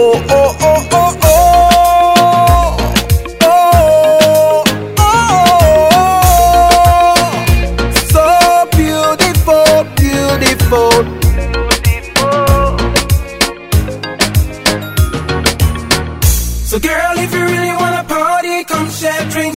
oh, oh, oh, oh. So girl, if you really wanna party, come share drinks.